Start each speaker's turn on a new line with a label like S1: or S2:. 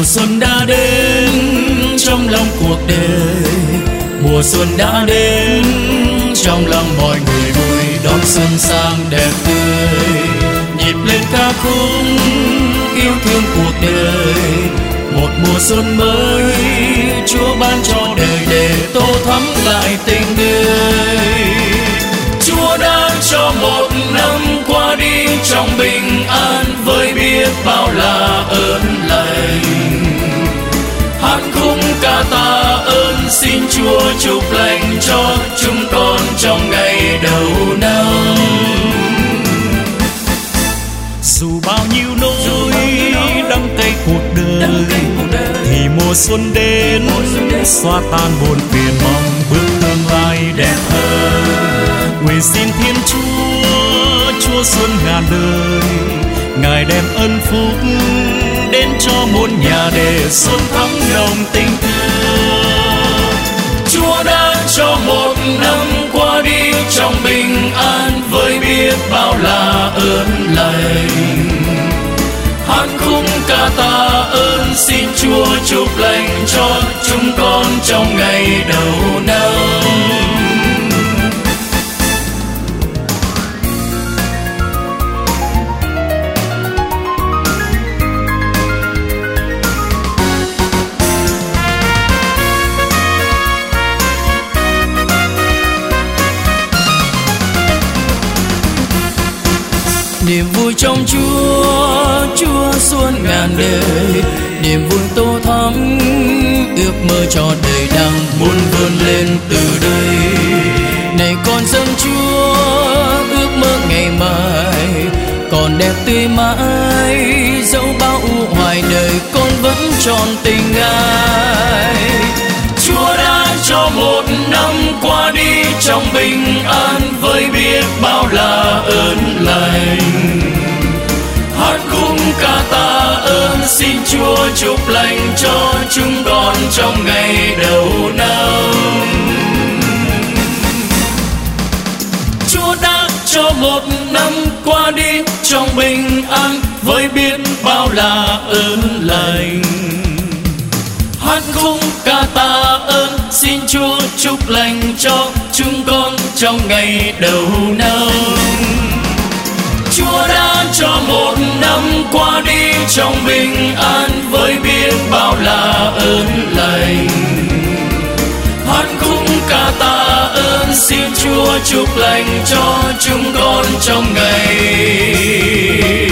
S1: mùa xuân đã đến trong lòng cuộc đời. Mùa xuân đã đến trong lòng mọi người vui đón xuân sang đẹp tươi. Nhịp lên ca khúc yêu thương cuộc đời. Một mùa xuân mới, chúa ban cho đời để tô thắm lại tình người. Chúa đã cho một năm qua đi trong bình an với biết bao là ta ơn xin chúa chúc lành cho chúng con trong ngày đầu năm. Dù bao nhiêu nỗi đắng cay cuộc đời thì mùa xuân đến xóa tan buồn phiền mong bước tương lai đẹp hơn. Nguyện xin thiên chúa chúa xuân ngàn đời ngài đem ân phúc đến cho muôn nhà để xuân thắm nồng tình lành hát khúc ca ta ơn xin chúa chúc lành cho chúng con trong ngày đầu niềm vui trong Chúa, Chúa xuân ngàn đời, niềm vui tô thắm, ước mơ cho đời đang muốn vươn lên từ đây. Này con dâng Chúa, ước mơ ngày mai, còn đẹp tươi mãi, dẫu bao u hoài đời con vẫn tròn tình ai. Chúa đã cho một năm bình an với biết bao là ơn lành. Hát khúc ca ta ơn, xin Chúa chúc lành cho chúng con trong ngày đầu năm. Chúa đã cho một năm qua đi trong bình an với biết bao là ơn lành. Hát khúc ca ta ơn, xin Chúa chúc lành cho chúng con trong ngày đầu năm. Chúa đã cho một năm qua đi trong bình an với biết bao là ơn lành. Hát khúc ca ta ơn, xin Chúa chúc lành cho chúng con trong ngày.